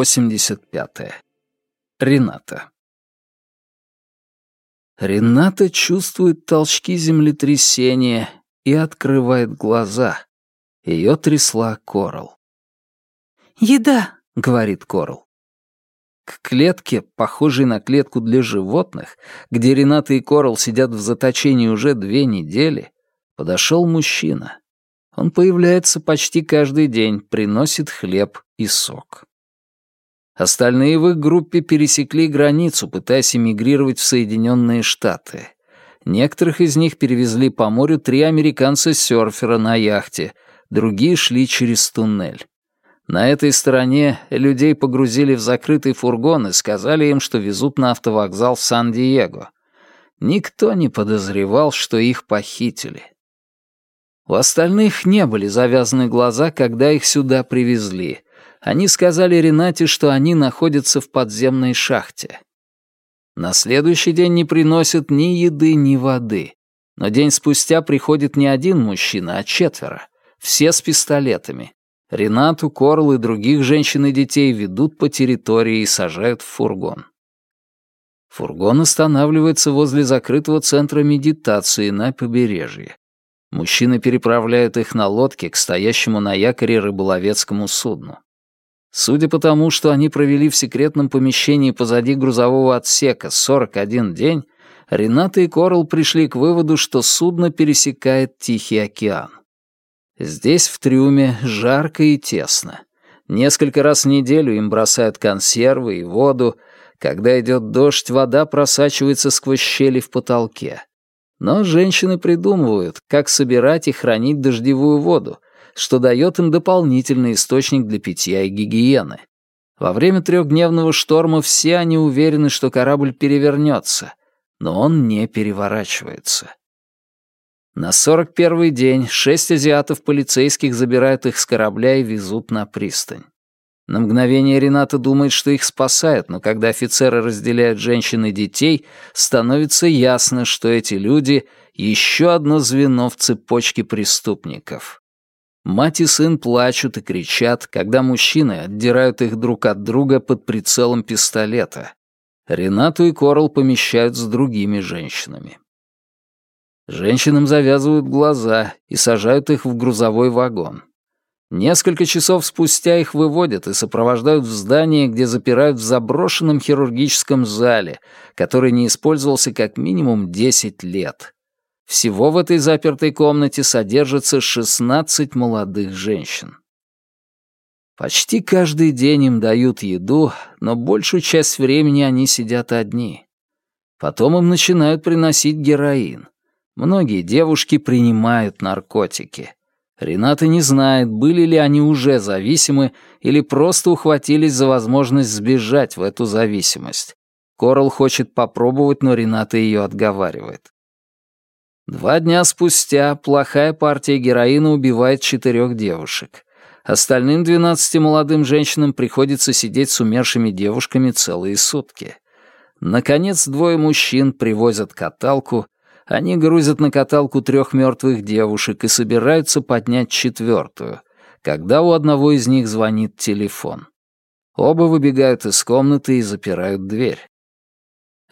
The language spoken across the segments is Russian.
85. Рената. Рената чувствует толчки землетрясения и открывает глаза. Ее трясла Корал. «Еда», — говорит Корал. К клетке, похожей на клетку для животных, где Рената и Корал сидят в заточении уже две недели, подошел мужчина. Он появляется почти каждый день, приносит хлеб и сок. Остальные в их группе пересекли границу, пытаясь эмигрировать в Соединенные Штаты. Некоторых из них перевезли по морю три американца-серфера на яхте, другие шли через туннель. На этой стороне людей погрузили в закрытый фургон и сказали им, что везут на автовокзал в Сан-Диего. Никто не подозревал, что их похитили. У остальных не были завязаны глаза, когда их сюда привезли. Они сказали Ренате, что они находятся в подземной шахте. На следующий день не приносят ни еды, ни воды. Но день спустя приходит не один мужчина, а четверо. Все с пистолетами. Ренату, Корл и других женщин и детей ведут по территории и сажают в фургон. Фургон останавливается возле закрытого центра медитации на побережье. Мужчины переправляют их на лодке к стоящему на якоре рыболовецкому судну. Судя по тому, что они провели в секретном помещении позади грузового отсека 41 день, Рената и Корл пришли к выводу, что судно пересекает Тихий океан. Здесь, в трюме, жарко и тесно. Несколько раз в неделю им бросают консервы и воду. Когда идет дождь, вода просачивается сквозь щели в потолке. Но женщины придумывают, как собирать и хранить дождевую воду, что дает им дополнительный источник для питья и гигиены. Во время трехдневного шторма все они уверены, что корабль перевернется, но он не переворачивается. На 41-й день шесть азиатов полицейских забирают их с корабля и везут на пристань. На мгновение Рената думает, что их спасают, но когда офицеры разделяют женщин и детей, становится ясно, что эти люди — еще одно звено в цепочке преступников. Мать и сын плачут и кричат, когда мужчины отдирают их друг от друга под прицелом пистолета. Ренату и Корл помещают с другими женщинами. Женщинам завязывают глаза и сажают их в грузовой вагон. Несколько часов спустя их выводят и сопровождают в здание, где запирают в заброшенном хирургическом зале, который не использовался как минимум 10 лет. Всего в этой запертой комнате содержится 16 молодых женщин. Почти каждый день им дают еду, но большую часть времени они сидят одни. Потом им начинают приносить героин. Многие девушки принимают наркотики. Рената не знает, были ли они уже зависимы или просто ухватились за возможность сбежать в эту зависимость. Корал хочет попробовать, но Рената ее отговаривает. Два дня спустя плохая партия героина убивает четырех девушек. Остальным двенадцати молодым женщинам приходится сидеть с умершими девушками целые сутки. Наконец, двое мужчин привозят каталку — они грузят на каталку трех мертвых девушек и собираются поднять четвертую, когда у одного из них звонит телефон. Оба выбегают из комнаты и запирают дверь.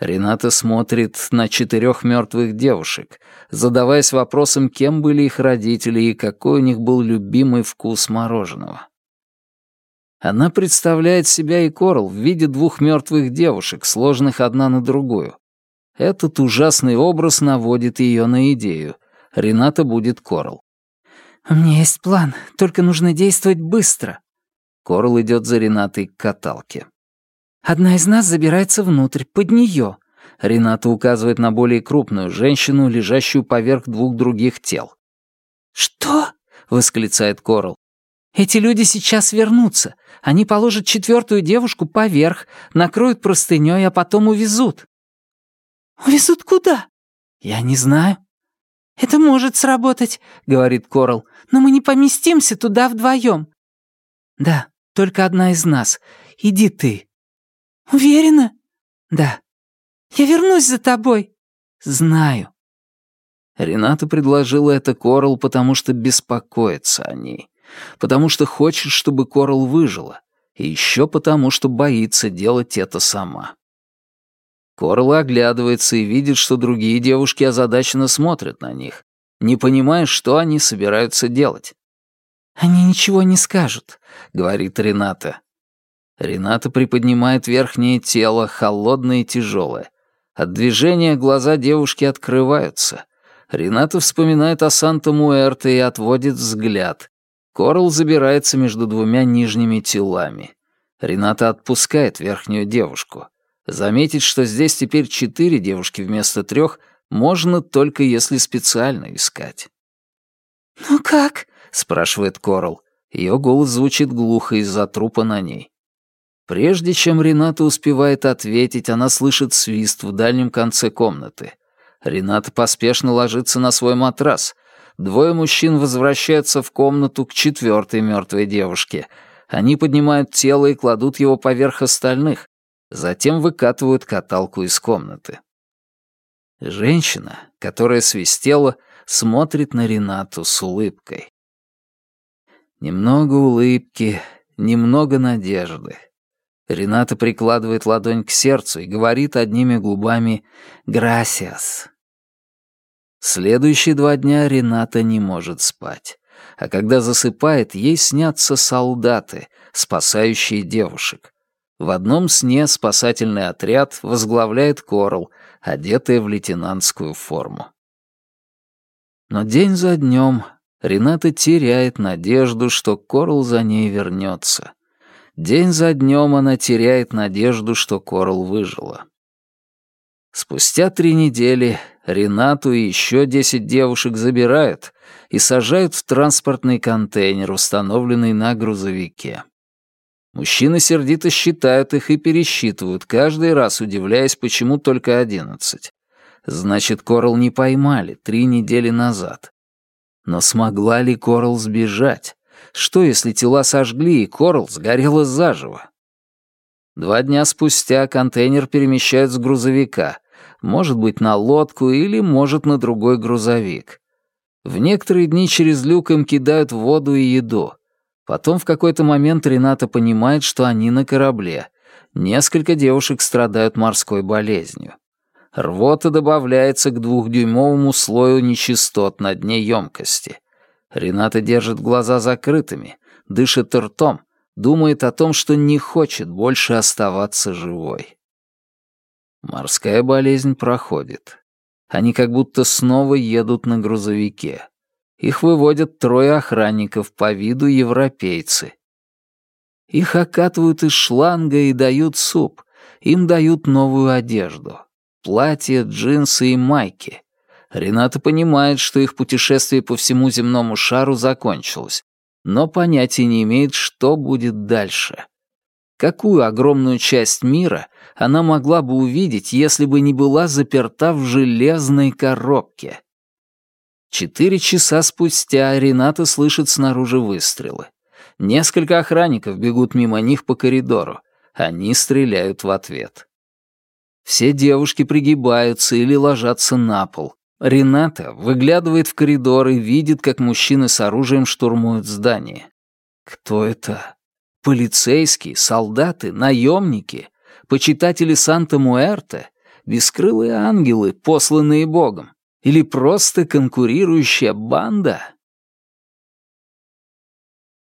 Рената смотрит на четырех мертвых девушек, задаваясь вопросом, кем были их родители и какой у них был любимый вкус мороженого. Она представляет себя и Корл в виде двух мертвых девушек, сложенных одна на другую, этот ужасный образ наводит ее на идею. Рената будет Корл. «У меня есть план, только нужно действовать быстро». Корл идет за Ренатой к каталке. «Одна из нас забирается внутрь, под нее. Рената указывает на более крупную женщину, лежащую поверх двух других тел. «Что?» — восклицает Корл. «Эти люди сейчас вернутся. Они положат четвертую девушку поверх, накроют простыней, а потом увезут». «Увезут куда?» «Я не знаю». «Это может сработать», — говорит Корал, «но мы не поместимся туда вдвоем». «Да, только одна из нас. Иди ты». «Уверена?» «Да». «Я вернусь за тобой». «Знаю». Рената предложила это Корал, потому что беспокоится о ней, потому что хочет, чтобы Корал выжила, И еще потому, что боится делать это сама. Корл оглядывается и видит, что другие девушки озадаченно смотрят на них, не понимая, что они собираются делать. «Они ничего не скажут», — говорит Рената. Рената приподнимает верхнее тело, холодное и тяжелое. От движения глаза девушки открываются. Рената вспоминает о Санта-Муэрте и отводит взгляд. Корл забирается между двумя нижними телами. Рената отпускает верхнюю девушку. Заметить, что здесь теперь четыре девушки вместо трех, можно только если специально искать. «Ну как?» — спрашивает Корл. Ее голос звучит глухо из-за трупа на ней. Прежде чем Рената успевает ответить, она слышит свист в дальнем конце комнаты. Рената поспешно ложится на свой матрас. Двое мужчин возвращаются в комнату к четвертой мертвой девушке. Они поднимают тело и кладут его поверх остальных. Затем выкатывают каталку из комнаты. Женщина, которая свистела, смотрит на Ренату с улыбкой. Немного улыбки, немного надежды. Рената прикладывает ладонь к сердцу и говорит одними губами «Грасиас». Следующие два дня Рената не может спать. А когда засыпает, ей снятся солдаты, спасающие девушек. В одном сне спасательный отряд возглавляет Корл, одетая в лейтенантскую форму. Но день за днем Рената теряет надежду, что Корл за ней вернется. День за днем она теряет надежду, что Корл выжила. Спустя три недели Ренату и еще десять девушек забирают и сажают в транспортный контейнер, установленный на грузовике. Мужчины сердито считают их и пересчитывают, каждый раз удивляясь, почему только одиннадцать. Значит, Корл не поймали три недели назад. Но смогла ли Корл сбежать? Что, если тела сожгли, и Корл сгорела заживо? Два дня спустя контейнер перемещают с грузовика, может быть, на лодку или, может, на другой грузовик. В некоторые дни через люк им кидают воду и еду. Потом в какой-то момент Рената понимает, что они на корабле. Несколько девушек страдают морской болезнью. Рвота добавляется к двухдюймовому слою нечистот на дне емкости. Рената держит глаза закрытыми, дышит ртом, думает о том, что не хочет больше оставаться живой. Морская болезнь проходит. Они как будто снова едут на грузовике. Их выводят трое охранников по виду европейцы. Их окатывают из шланга и дают суп. Им дают новую одежду платья, джинсы и майки. Рената понимает, что их путешествие по всему земному шару закончилось, но понятия не имеет, что будет дальше. Какую огромную часть мира она могла бы увидеть, если бы не была заперта в железной коробке? Четыре часа спустя Рената слышит снаружи выстрелы. Несколько охранников бегут мимо них по коридору. Они стреляют в ответ. Все девушки пригибаются или ложатся на пол. Рената выглядывает в коридор и видит, как мужчины с оружием штурмуют здание. Кто это? Полицейские, солдаты, наемники, почитатели Санта-Муэрте, бескрылые ангелы, посланные Богом, или просто конкурирующая банда?